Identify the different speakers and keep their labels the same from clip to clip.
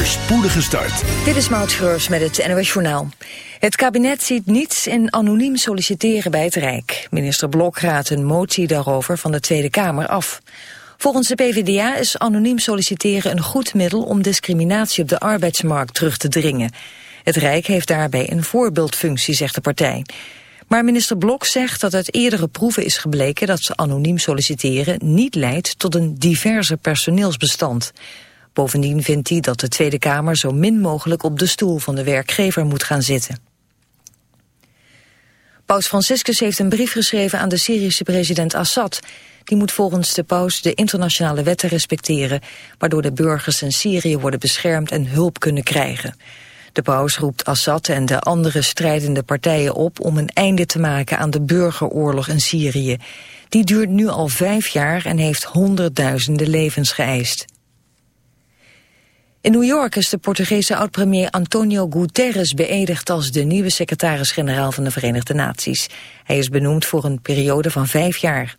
Speaker 1: spoedige start.
Speaker 2: Dit is Maud Schreurs met het NOS Journaal. Het kabinet ziet niets in anoniem solliciteren bij het Rijk. Minister Blok raadt een motie daarover van de Tweede Kamer af. Volgens de PvdA is anoniem solliciteren een goed middel om discriminatie op de arbeidsmarkt terug te dringen. Het Rijk heeft daarbij een voorbeeldfunctie, zegt de partij. Maar minister Blok zegt dat uit eerdere proeven is gebleken dat ze anoniem solliciteren niet leidt tot een diverse personeelsbestand. Bovendien vindt hij dat de Tweede Kamer zo min mogelijk op de stoel van de werkgever moet gaan zitten. Paus Franciscus heeft een brief geschreven aan de Syrische president Assad. Die moet volgens de paus de internationale wetten respecteren... waardoor de burgers in Syrië worden beschermd en hulp kunnen krijgen. De paus roept Assad en de andere strijdende partijen op... om een einde te maken aan de burgeroorlog in Syrië. Die duurt nu al vijf jaar en heeft honderdduizenden levens geëist. In New York is de Portugese oud-premier Antonio Guterres beëdigd als de nieuwe secretaris-generaal van de Verenigde Naties. Hij is benoemd voor een periode van vijf jaar.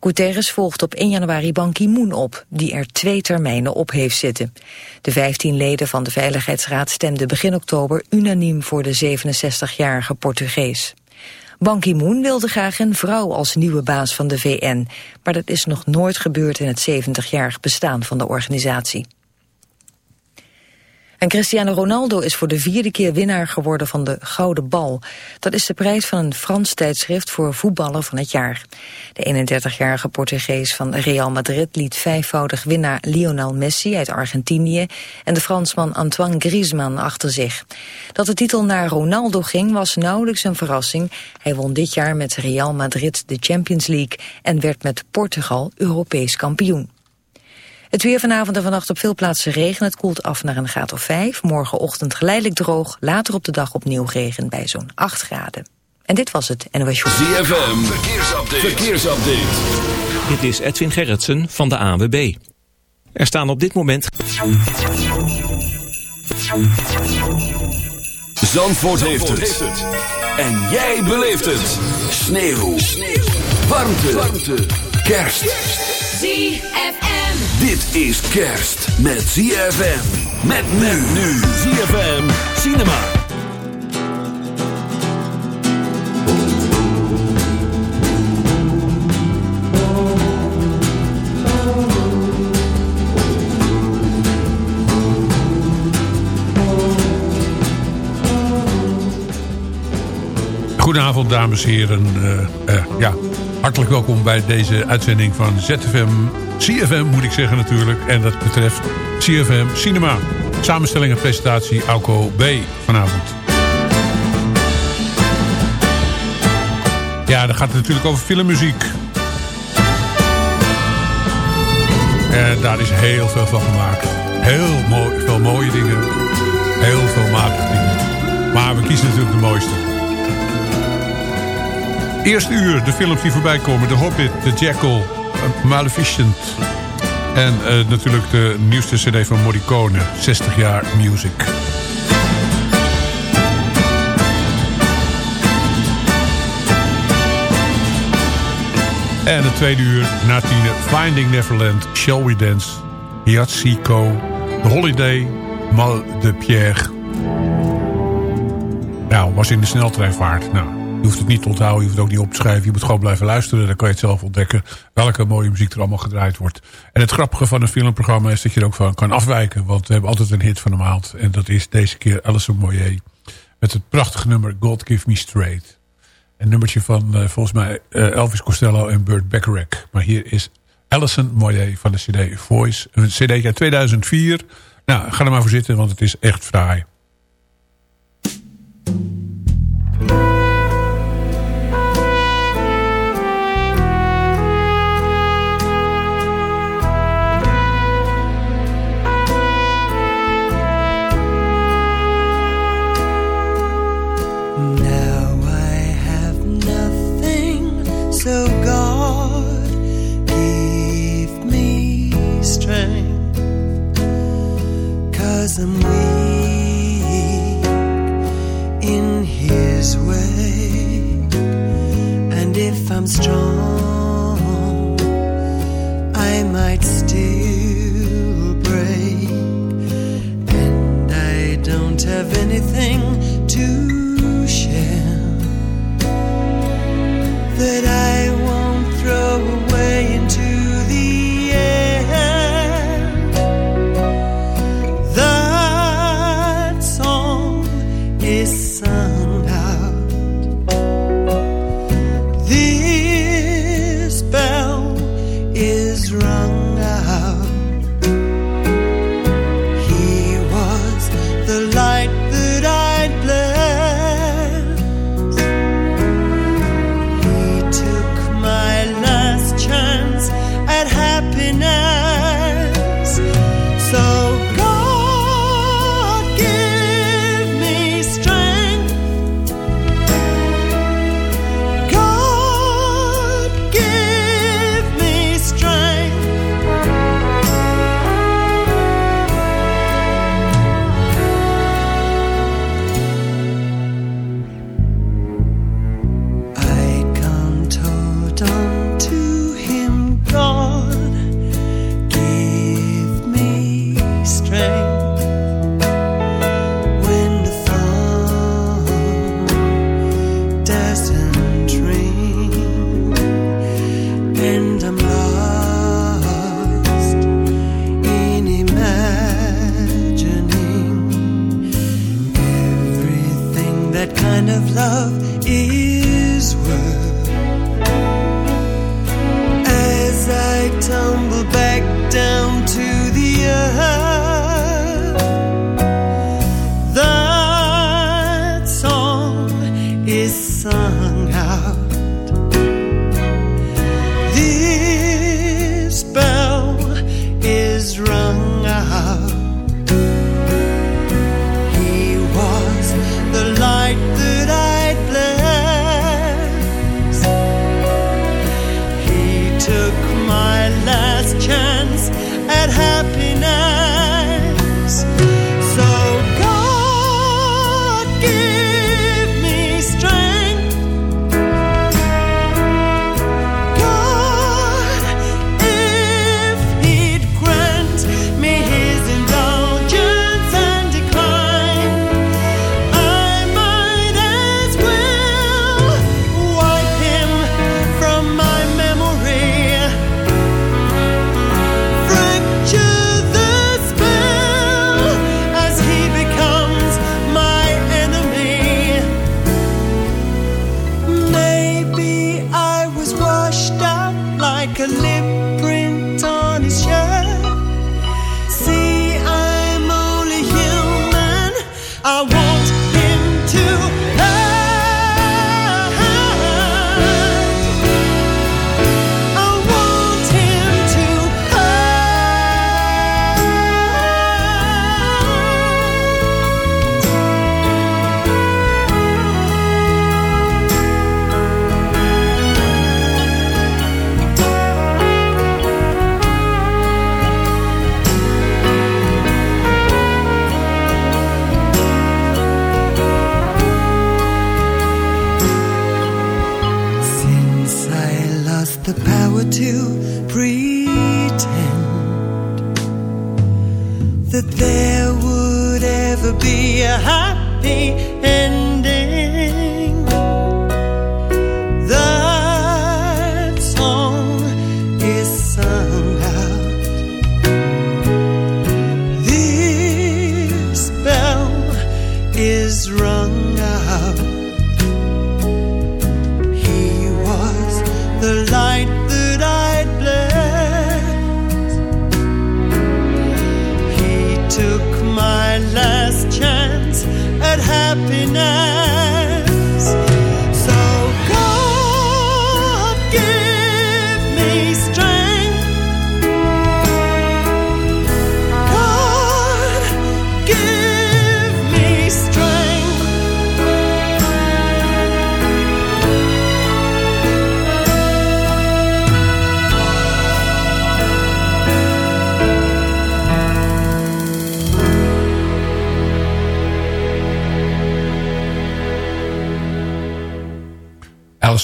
Speaker 2: Guterres volgt op 1 januari Ban Ki-moon op, die er twee termijnen op heeft zitten. De 15 leden van de Veiligheidsraad stemden begin oktober unaniem voor de 67-jarige Portugees. Ban Ki-moon wilde graag een vrouw als nieuwe baas van de VN, maar dat is nog nooit gebeurd in het 70-jarig bestaan van de organisatie. En Cristiano Ronaldo is voor de vierde keer winnaar geworden van de Gouden Bal. Dat is de prijs van een Frans tijdschrift voor voetballer van het jaar. De 31-jarige Portugees van Real Madrid liet vijfvoudig winnaar Lionel Messi uit Argentinië en de Fransman Antoine Griezmann achter zich. Dat de titel naar Ronaldo ging was nauwelijks een verrassing. Hij won dit jaar met Real Madrid de Champions League en werd met Portugal Europees kampioen. Het weer vanavond en vannacht op veel plaatsen regen. Het koelt af naar een graad of 5. Morgenochtend geleidelijk droog. Later op de dag opnieuw regen bij zo'n 8 graden. En dit was het NOS Show.
Speaker 1: ZFM, verkeersupdate. verkeersupdate.
Speaker 3: Dit is Edwin Gerritsen van de ANWB. Er staan op dit moment...
Speaker 1: Zandvoort, heeft, het. En jij beleeft het. Sneeuw. Sneeuw. Warmte. Warmte. Kerst.
Speaker 4: ZFM.
Speaker 1: Dit is kerst met ZFM. Met men nu. ZFM Cinema.
Speaker 5: Goedenavond, dames en heren. Uh, uh, ja, hartelijk welkom bij deze uitzending van ZFM CFM moet ik zeggen natuurlijk. En dat betreft CFM Cinema. Samenstelling en presentatie Auko B. vanavond. Ja, dan gaat het natuurlijk over filmmuziek. En daar is heel veel van gemaakt. Heel mooi, veel mooie dingen. Heel veel matige dingen. Maar we kiezen natuurlijk de mooiste. Eerste uur, de films die voorbij komen. The Hobbit, The Jackal, Maleficent. En uh, natuurlijk de nieuwste cd van Morricone, 60 jaar music. En het tweede uur, na Finding Neverland, Shall We Dance, Yatsiko, The Holiday, Mal de Pierre. Nou, was in de sneltreinvaart. Nou, je hoeft het niet te onthouden, je hoeft het ook niet op te schrijven. Je moet gewoon blijven luisteren. Dan kan je het zelf ontdekken welke mooie muziek er allemaal gedraaid wordt. En het grappige van een filmprogramma is dat je er ook van kan afwijken. Want we hebben altijd een hit van de maand. En dat is deze keer Alison Moyer. Met het prachtige nummer God Give Me Straight. Een nummertje van uh, volgens mij uh, Elvis Costello en Burt Bacharach. Maar hier is Alison Moyer van de cd Voice. Een cd uit 2004. Nou, ga er maar voor zitten, want het is echt fraai.
Speaker 6: I'm strong,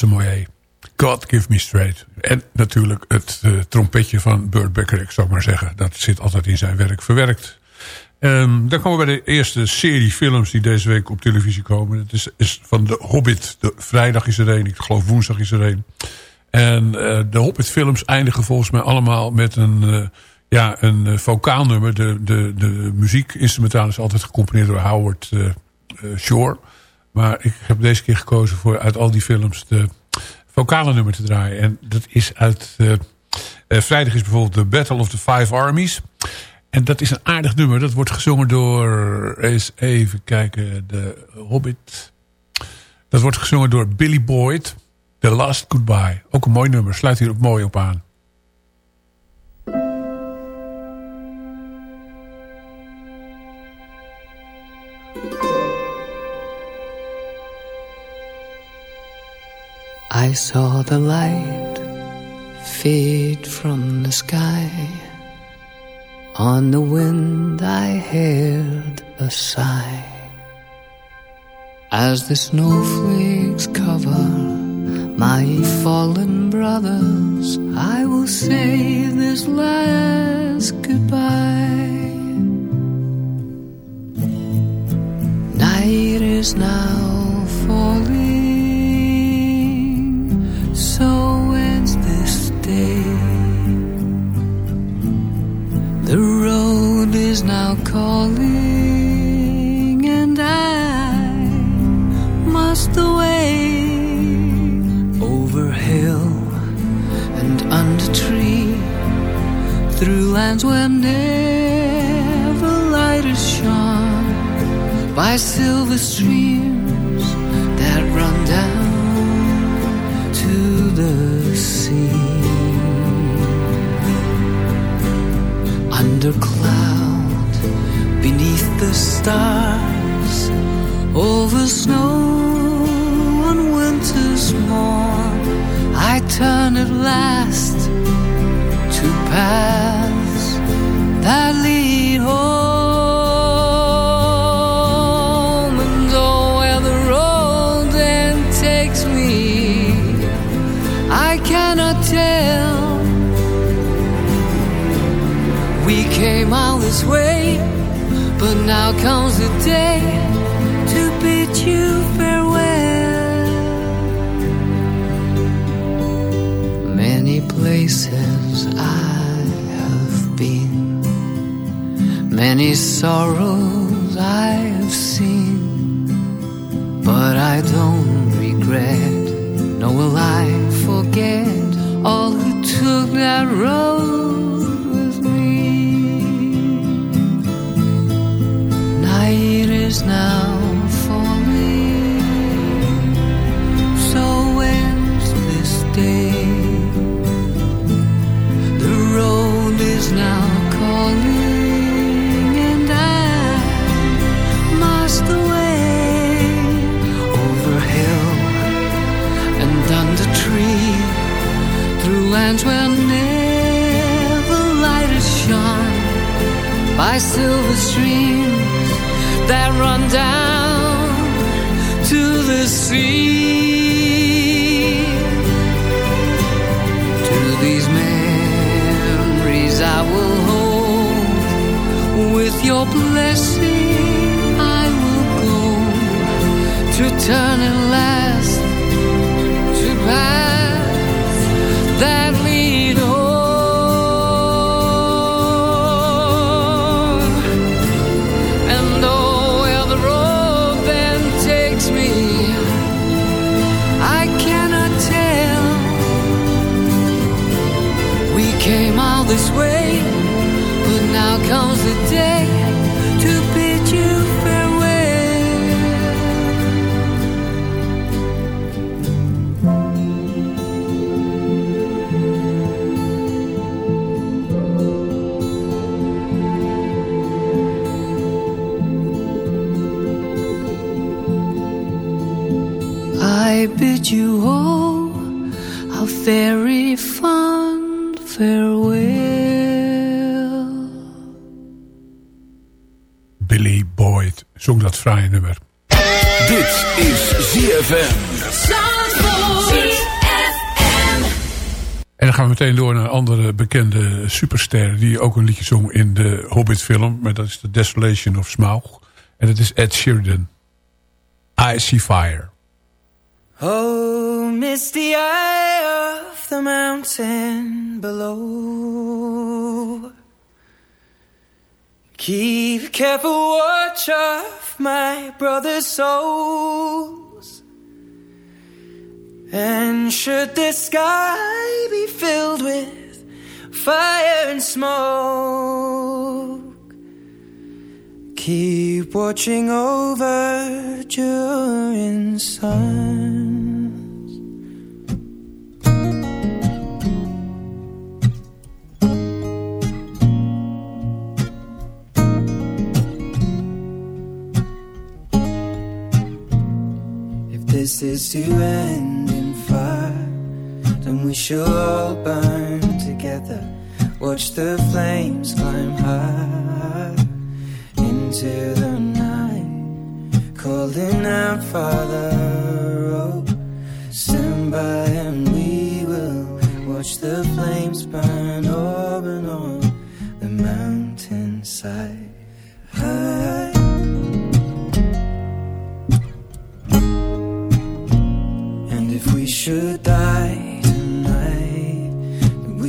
Speaker 5: Moyer. God Give Me Straight. En natuurlijk het eh, trompetje van Burt Bacharach, zou ik maar zeggen. Dat zit altijd in zijn werk verwerkt. Um, dan komen we bij de eerste serie films die deze week op televisie komen. Het is, is van de Hobbit. De, vrijdag is er een, ik geloof woensdag is er een. En uh, de Hobbit films eindigen volgens mij allemaal met een, uh, ja, een vocaalnummer. De, de, de muziek instrumentaal is altijd gecomponeerd door Howard Shore. Maar ik heb deze keer gekozen voor uit al die films de vocale nummer te draaien. En dat is uit... vrijdag is bijvoorbeeld The Battle of the Five Armies... En dat is een aardig nummer. Dat wordt gezongen door... Eens even kijken. De Hobbit. Dat wordt gezongen door Billy Boyd. The Last Goodbye. Ook een mooi nummer. Sluit hier ook mooi op aan.
Speaker 7: I saw the light fade from the sky. On the wind I heard a sigh. As the snowflakes cover my fallen brothers I will say this last goodbye. Night is now So ends this day. The road is now calling, and I must away over hill and under tree, through lands where never light is shone, by silver streams stars, over snow on winter's morn. I turn at last to paths that lead home, and oh, where the road then takes me, I cannot tell. We came all this way, but now comes the day to bid you farewell. Many places I have been, many sorrows I have seen, but I don't regret, nor will I forget all who took that road now
Speaker 5: superster... die ook een liedje zong in de Hobbit-film. Maar dat is The Desolation of Smaug. En dat is Ed Sheridan. I See Fire.
Speaker 6: Oh, misty eye of the mountain below. Keep careful watch of my brother's souls. And should the sky be filled with fire and smoke, keep watching over during If this is to end in fire, then we shall all burn together. Watch the flames climb high into the night, calling out, Father, oh, stand by and we will watch the flames burn over and on the mountainside. High. And if we should die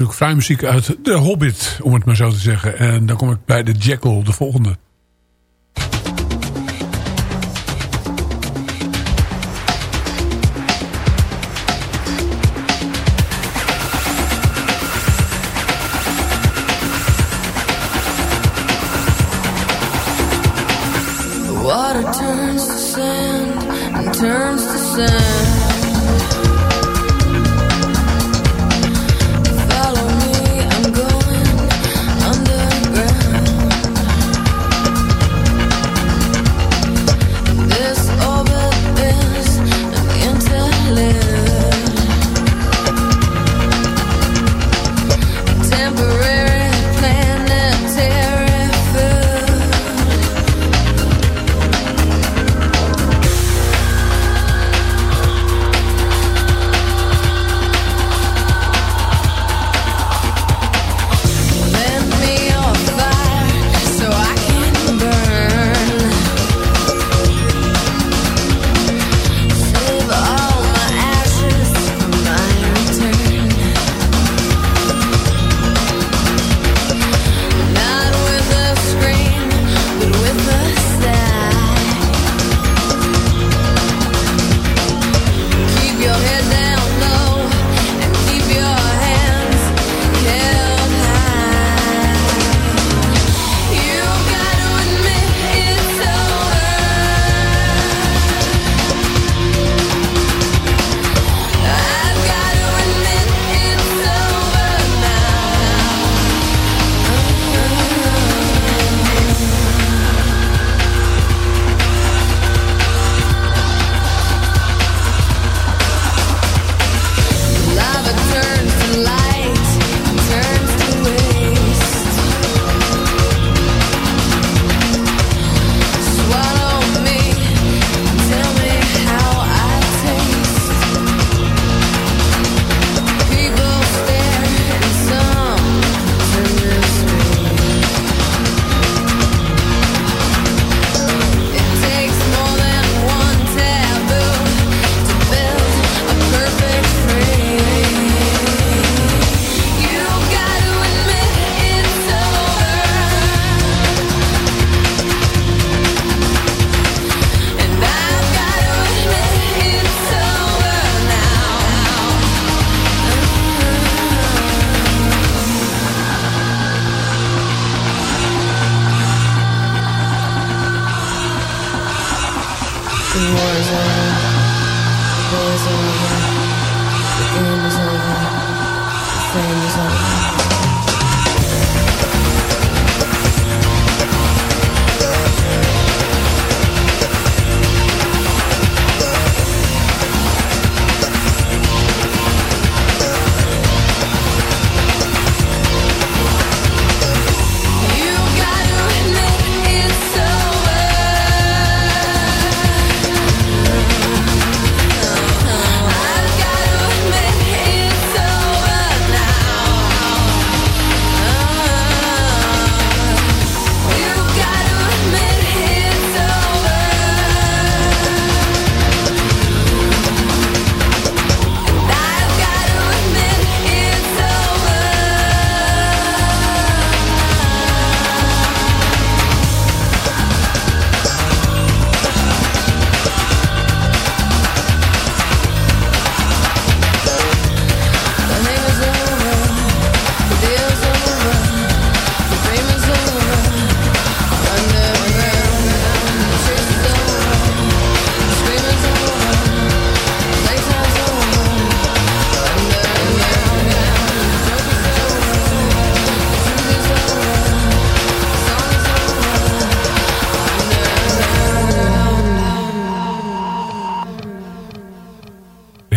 Speaker 4: natuurlijk vrij muziek uit The Hobbit, om het maar zo te zeggen. En dan kom ik bij de Jackal, de volgende.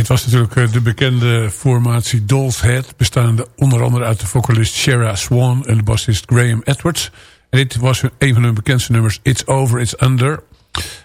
Speaker 4: Dit was natuurlijk eh, de bekende formatie Doll's Head... bestaande onder andere uit de vocalist Shara Swan... en de bassist Graham Edwards. En dit was een van hun bekendste nummers... It's Over, It's Under.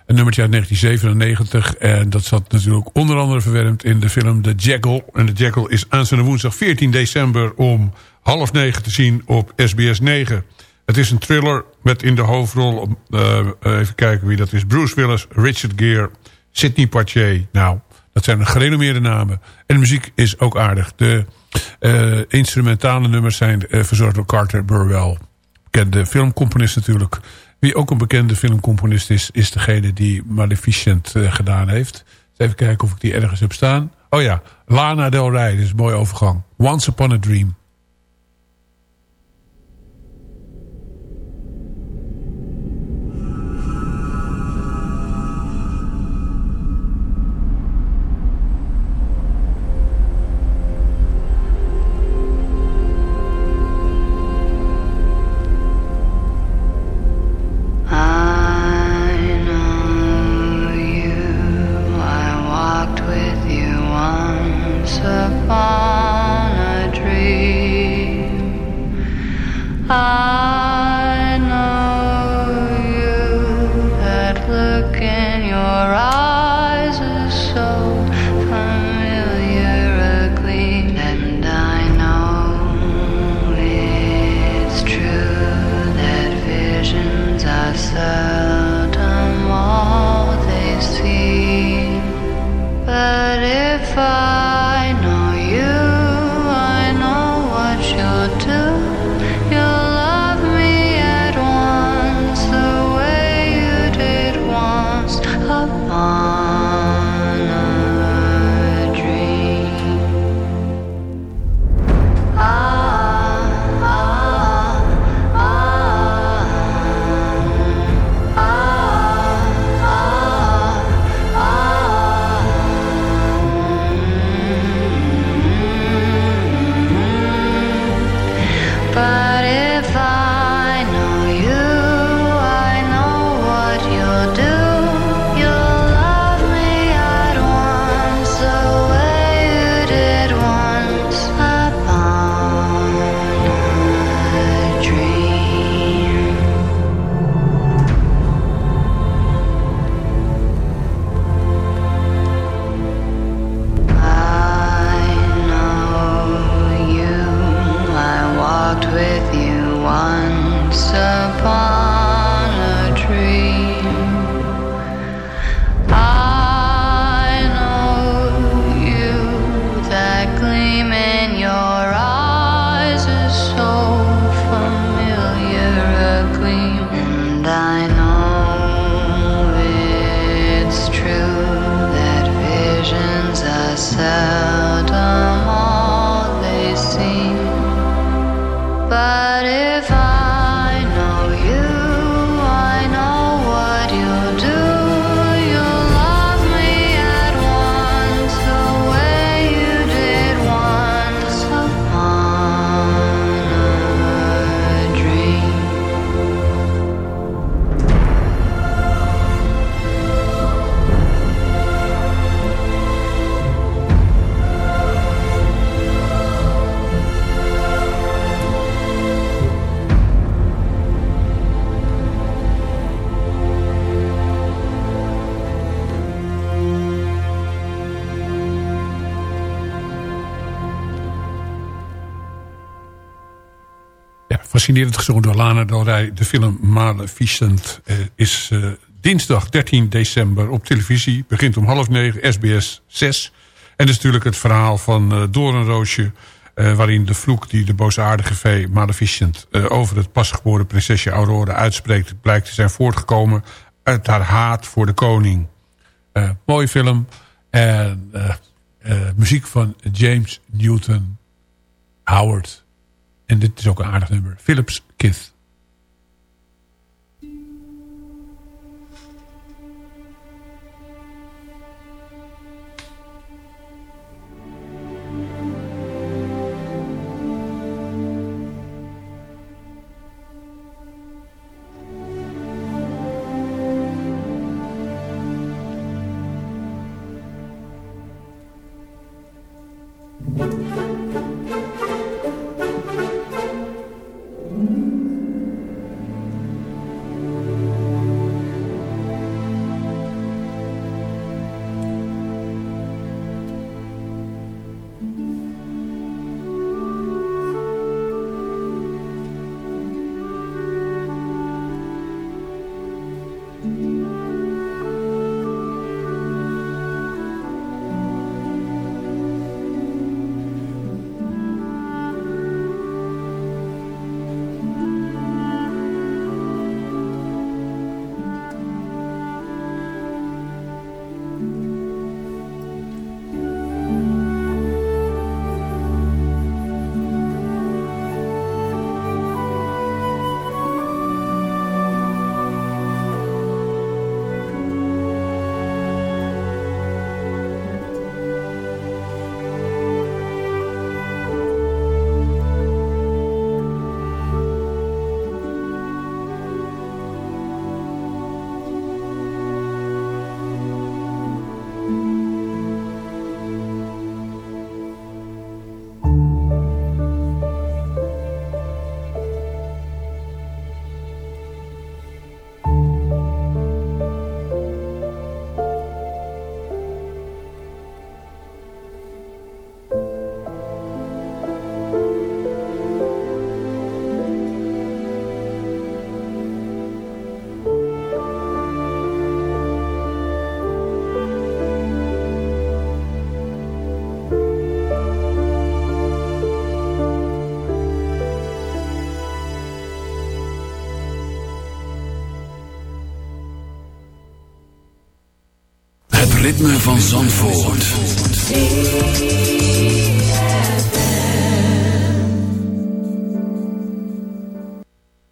Speaker 4: Een nummertje uit 1997. En dat zat natuurlijk onder andere verwermd in de film The Jackal. En The Jackal is aanstaande woensdag 14 december... om half negen te zien op SBS 9. Het is een thriller met in de hoofdrol... eh, even kijken wie dat is... Bruce Willis, Richard Gere, Sidney Poitier. Nou, dat zijn de gerenommeerde namen. En de muziek is ook aardig. De
Speaker 8: Eh, instrumentale nummers zijn eh, verzorgd door Carter Burwell. Bekende filmcomponist natuurlijk. Wie ook een bekende filmcomponist is, is degene die Maleficent eh, gedaan heeft. Even kijken of ik die ergens heb staan. Oh ja, Lana Del Rey, is een mooie overgang. Once Upon a Dream. Fascinerend gezongen door Lana Del Rey. De film Maleficent eh, is eh, dinsdag 13 december op televisie. Begint om half negen, SBS 6. En dat is natuurlijk het verhaal van eh Doornroosje... waarin de vloek die de boosaardige vee Maleficent... over het pasgeboren prinsesje Aurora uitspreekt... blijkt te zijn voortgekomen uit haar haat voor de koning. Mooie film. En muziek van James Newton Howard... En dit is ook een aardig nummer. Philips Kith.
Speaker 1: Ritme van Zandvoort.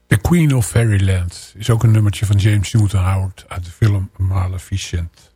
Speaker 5: The Queen of Fairyland is ook een nummertje van James Newton Howard uit de film Maleficent.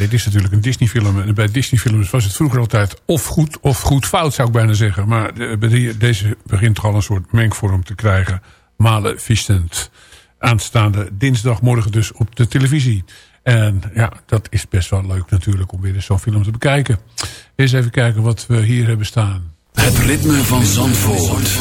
Speaker 5: Dit is natuurlijk een Disney-film. En bij Disney-films was het vroeger altijd of goed of goed fout, zou ik bijna zeggen. Maar de, deze begint al een soort mengvorm te krijgen. Maleficent. Aanstaande dinsdagmorgen dus op de televisie. En ja, dat is best wel leuk natuurlijk om weer zo'n film te bekijken. Eens even kijken wat we hier hebben staan.
Speaker 1: Het ritme van Zandvoort.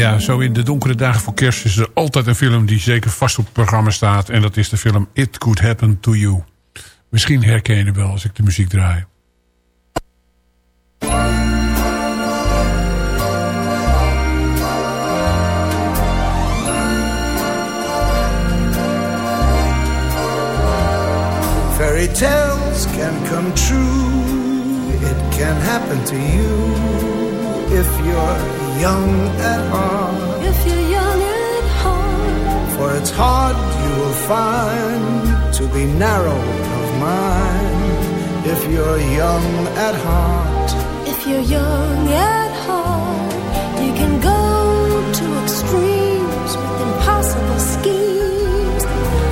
Speaker 5: Ja, zo in de donkere dagen voor kerst is er altijd een film die zeker vast op het programma staat. En dat is de film It Could Happen To You. Misschien herken je wel als ik de muziek draai.
Speaker 9: Fairy tales can come true. It can happen to you if you're young at heart.
Speaker 7: If you're young at heart.
Speaker 9: For it's hard, you will find, to be narrow of mind. If you're young at heart.
Speaker 7: If you're young at heart. You can go to extremes with impossible schemes.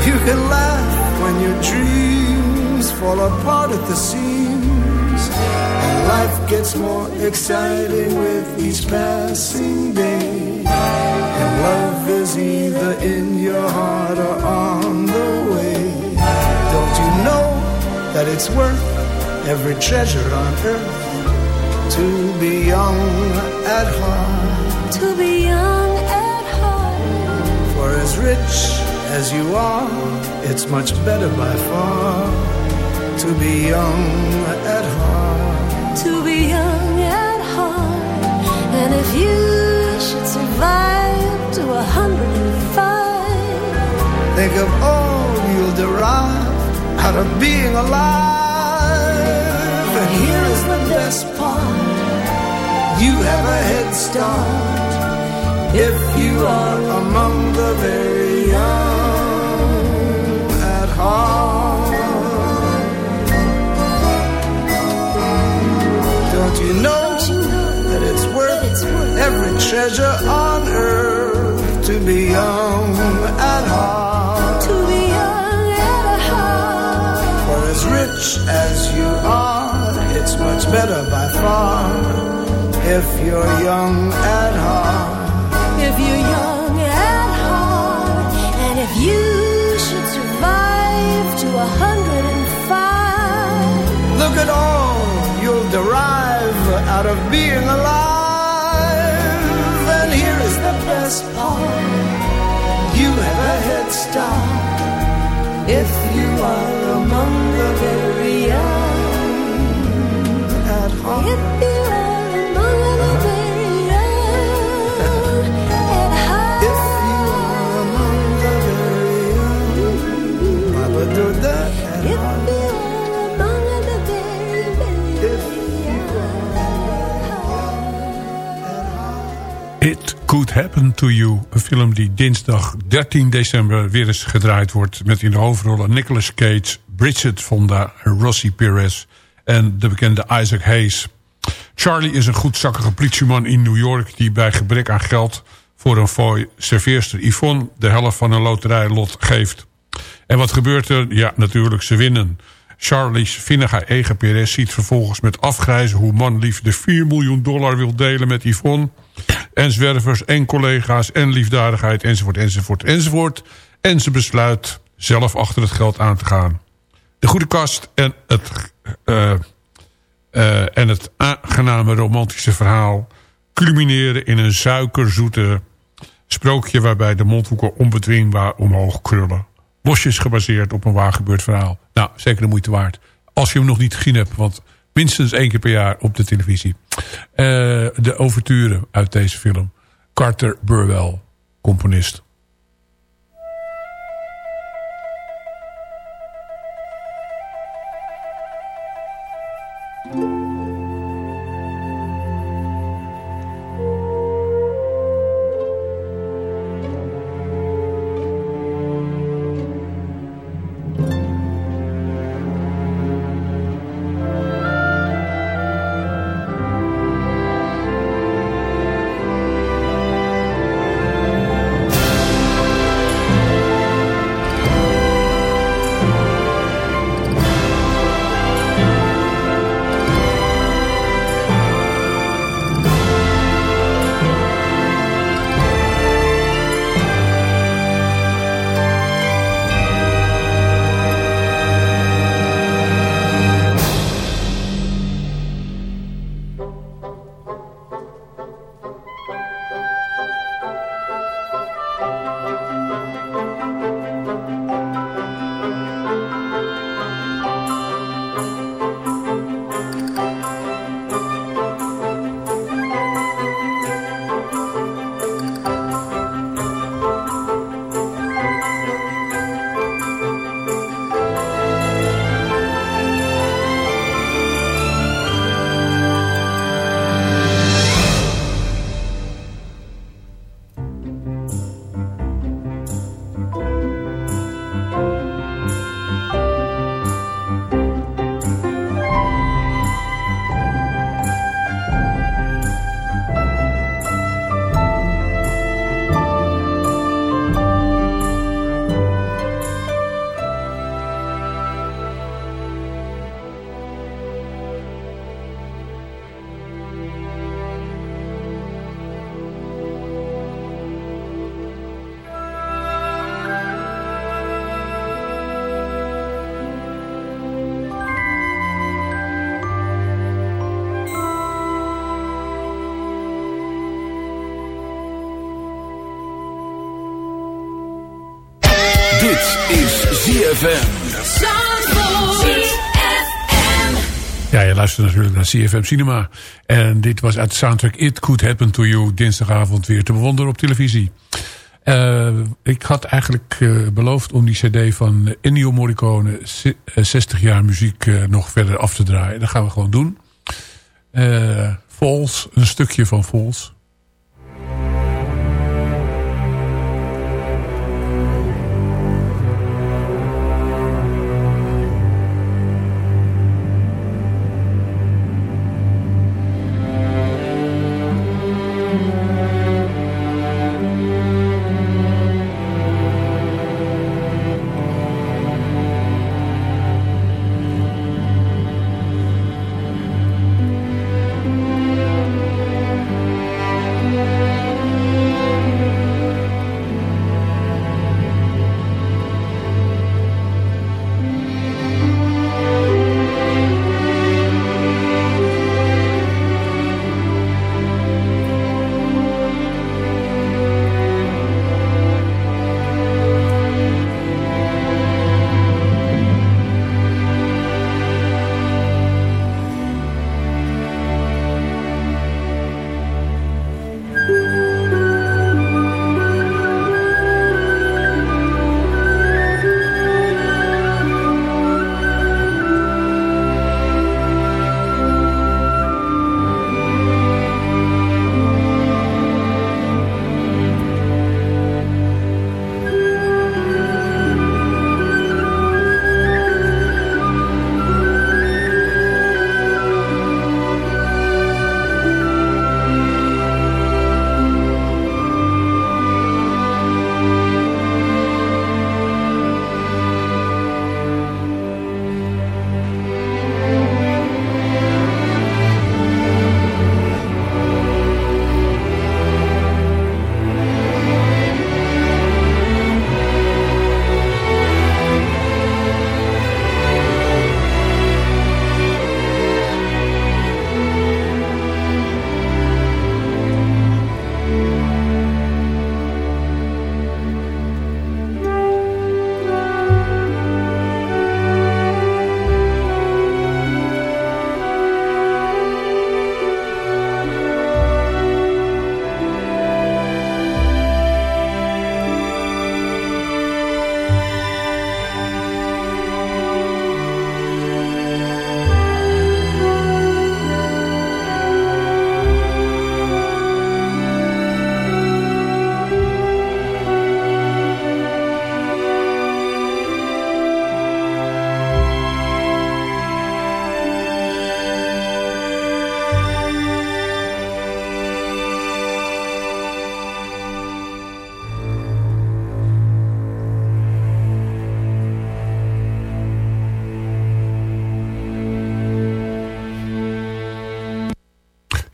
Speaker 9: You can laugh when your dreams fall apart at the seams.
Speaker 10: Life gets more exciting with each passing day. And love is either in your heart or on the way. Don't you know that it's worth every treasure on earth to be young at heart?
Speaker 7: To be young at heart.
Speaker 10: For as rich as you are, it's much better by far to be young at heart.
Speaker 7: To be young at heart. And if you should survive to a hundred and five,
Speaker 10: Think of all you'll derive out of being alive. And here is the best part you have a head start if you are among the very young treasure on earth to be young at heart?
Speaker 7: to be young at heart.
Speaker 10: For as rich as you are, it's much better by far if you're young at heart.
Speaker 7: If you're young at heart, and if you should survive to a hundred and five,
Speaker 10: Look at all you'll derive out of being start if you are among the very young at heart.
Speaker 5: Could Happen To You. Een film die dinsdag 13 december weer eens gedraaid wordt... met in de hoofdrollen Nicolas Cage, Bridget Fonda, Rossi Perez... en de bekende Isaac Hayes. Charlie is een goedzakkige politieman in New York... die bij gebrek aan geld voor een fooi serveerster Yvonne... de helft van een loterijlot geeft. En wat gebeurt er? Ja, natuurlijk, ze winnen. Charlie's vinnige eigen Perez ziet vervolgens met afgrijzen... hoe manlief de 4 miljoen dollar wil delen met Yvonne... en zwervers en collega's en liefdadigheid enzovoort enzovoort enzovoort. En ze besluit zelf achter het geld aan te gaan. De goede kast en het, eh, eh, en het aangename romantische verhaal... culmineren in een suikerzoete sprookje... waarbij de mondhoeken onbedwingbaar omhoog krullen. Losjes gebaseerd op een waargebeurd verhaal. Nou, zeker de moeite waard. Als je hem nog niet gezien hebt, want minstens één keer per jaar op de televisie. Eh, de overture uit deze film. Carter Burwell, componist.
Speaker 1: ZFM.
Speaker 5: Ja, je luistert natuurlijk naar CFM Cinema. En dit was uit de soundtrack It Could Happen To You... dinsdagavond weer te bewonderen op televisie. Uh, ik had eigenlijk uh, beloofd om die cd van Ennio Morricone... 60 jaar muziek nog verder af te draaien. Dat gaan we gewoon doen. Falls, een stukje van Falls...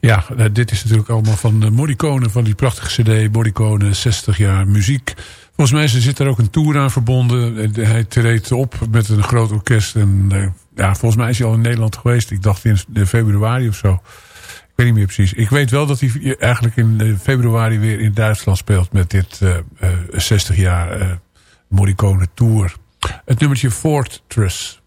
Speaker 5: Ja, eh, dit is natuurlijk allemaal van de Morricone, van die prachtige cd. Morricone, 60 jaar muziek. Volgens mij zit er ook een tour aan verbonden. Hij treedt op met een groot orkest. En eh, ja, volgens mij is hij al in Nederland geweest. Ik dacht in februari of zo. Ik weet niet meer precies. Ik weet wel dat hij eigenlijk in eh, februari weer in Duitsland speelt... met dit uh, 60 jaar Morricone tour. Het nummertje Fortress.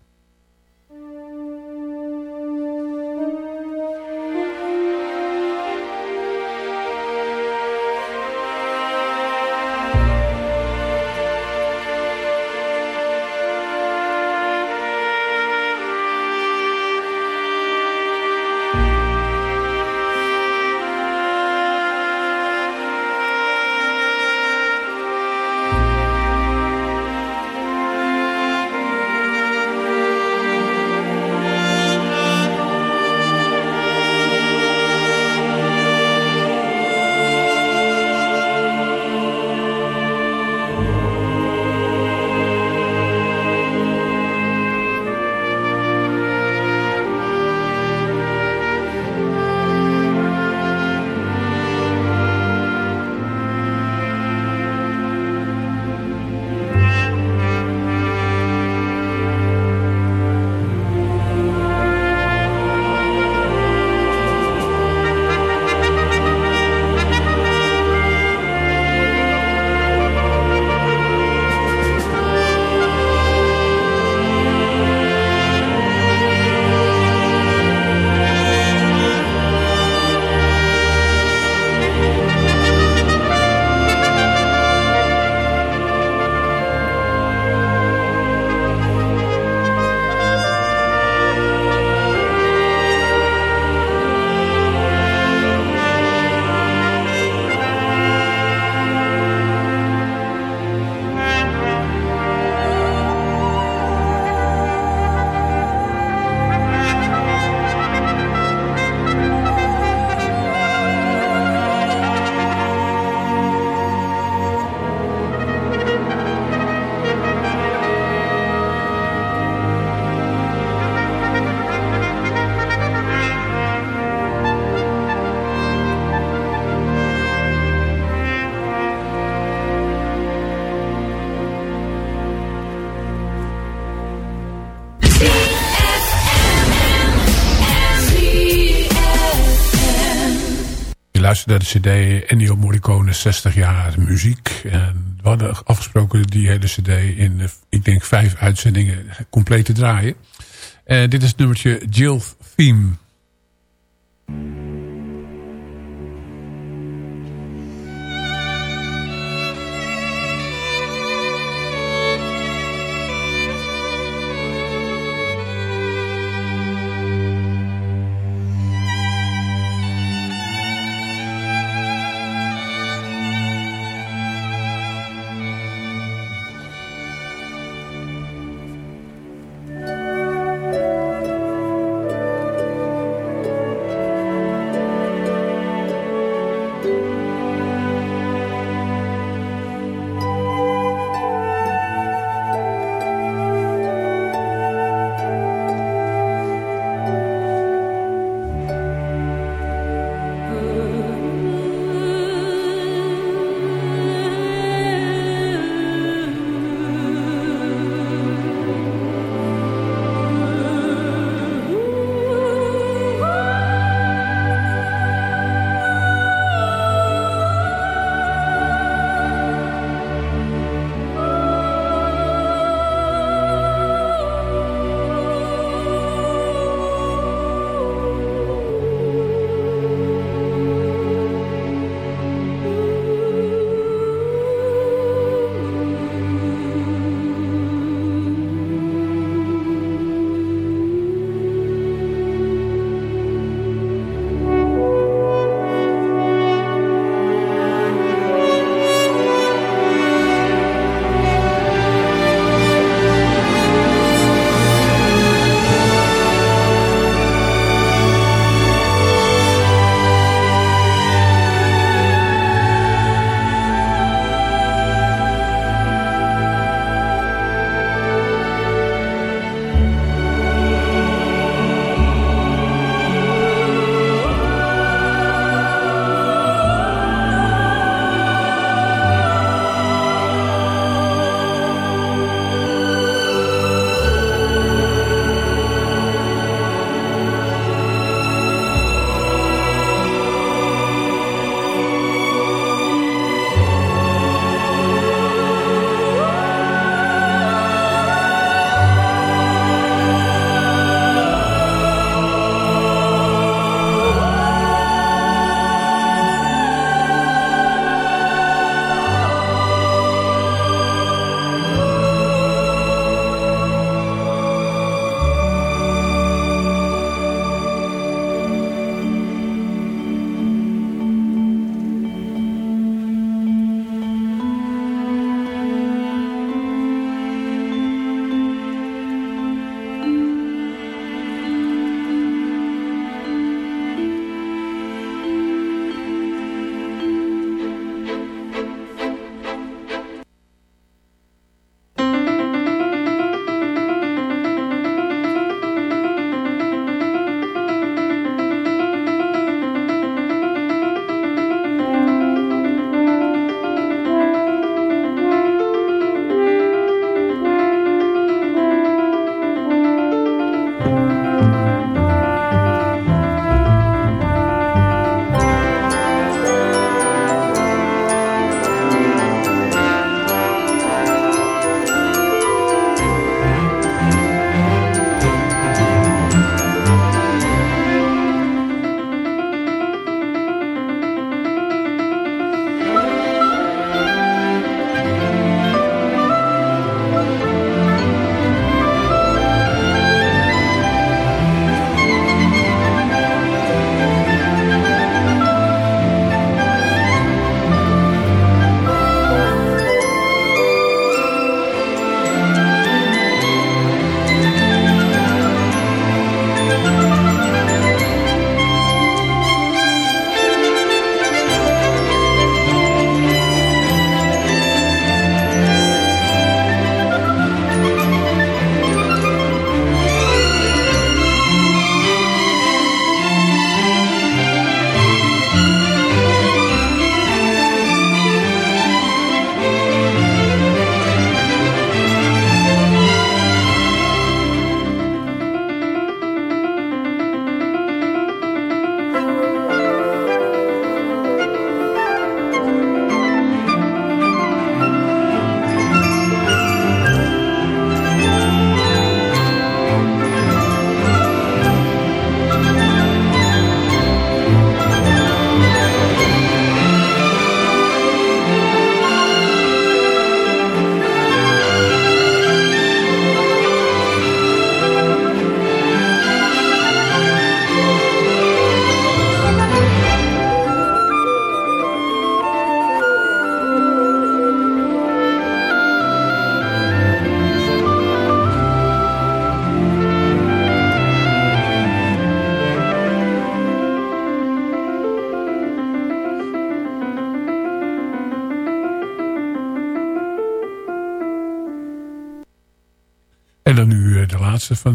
Speaker 5: Luisterde naar de cd Ennio Morricone 60 jaar muziek. En we hadden afgesproken die hele cd in, eh, ik denk, vijf uitzendingen compleet te draaien. En dit is het nummertje Jill Theme.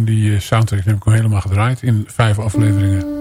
Speaker 5: Die eh, soundtrack. Heb ik al helemaal gedraaid in vijf afleveringen.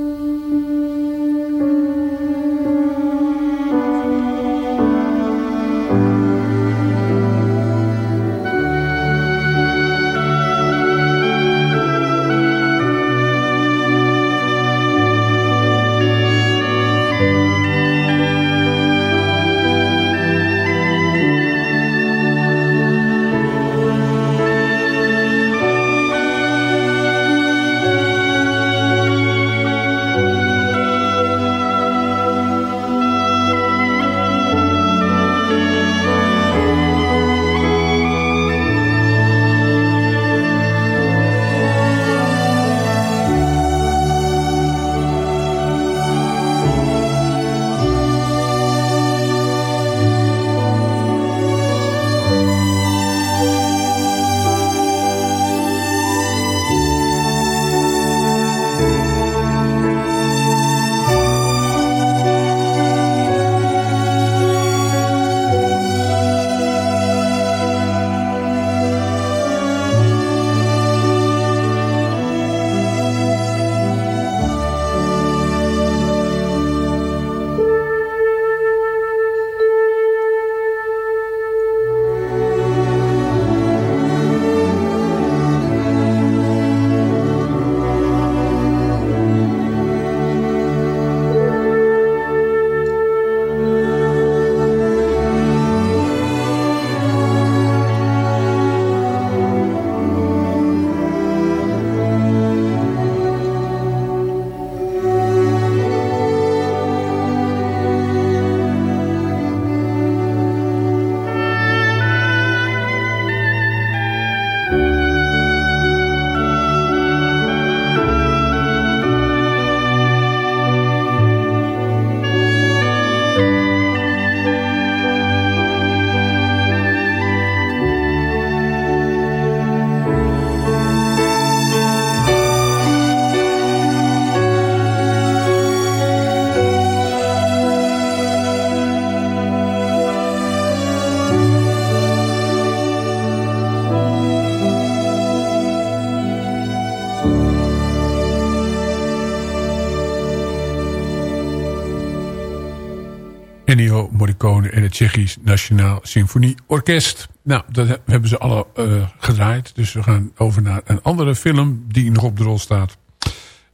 Speaker 5: Morricone en het Tsjechisch Nationaal Symfonieorkest. Nou, dat hebben ze alle uh, gedraaid. Dus we gaan over naar een andere film die nog op de rol staat.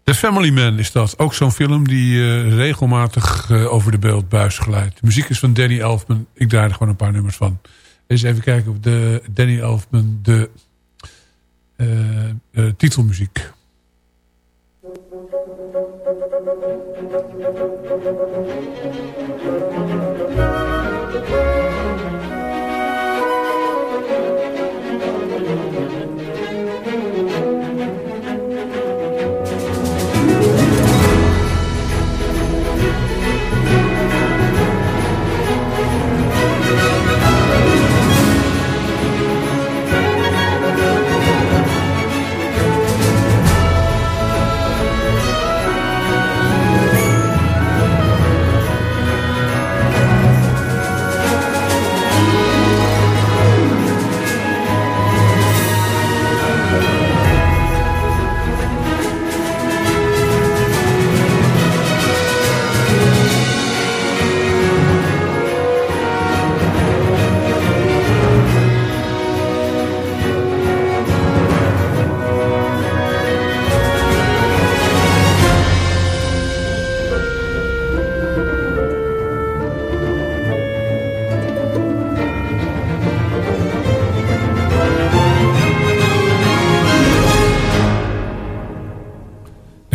Speaker 5: The Family Man is dat. Ook zo'n film die uh, regelmatig uh, over de beeldbuis glijdt. De muziek is van Danny Elfman. Ik draai er gewoon een paar nummers van. Eens even kijken of de Danny Elfman de titelmuziek... Family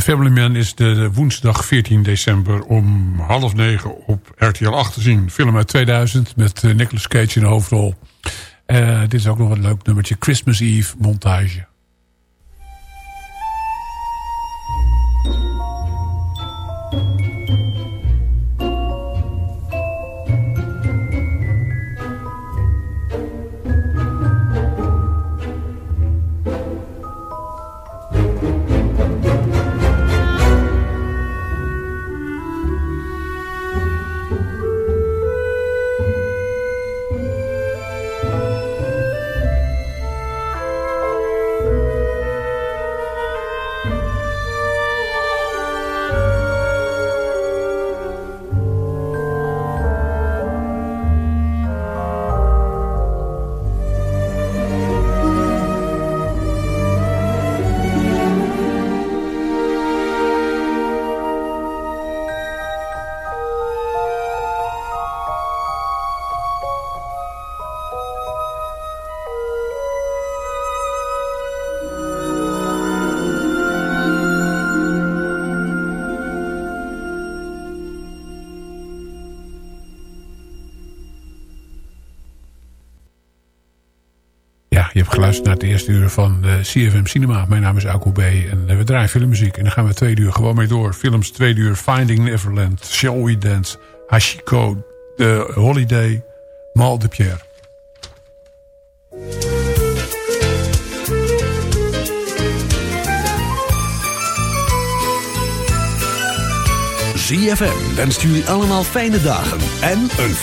Speaker 5: Man is de woensdag 14 december om half negen op RTL 8 te zien. Film uit 2000 met uh, Nicolas Cage in de hoofdrol. Uh, dit is ook nog een leuk nummertje. Christmas Eve montage. Het eerste uur van de CFM Cinema. Mijn naam is Alko B. En eh, we draaien filmmuziek. En dan gaan we twee uur gewoon mee door. Films twee uur. Finding Neverland. Shall We Dance. Hashiko. The Holiday. Mal de Pierre.
Speaker 1: ZFM wenst jullie allemaal fijne dagen en een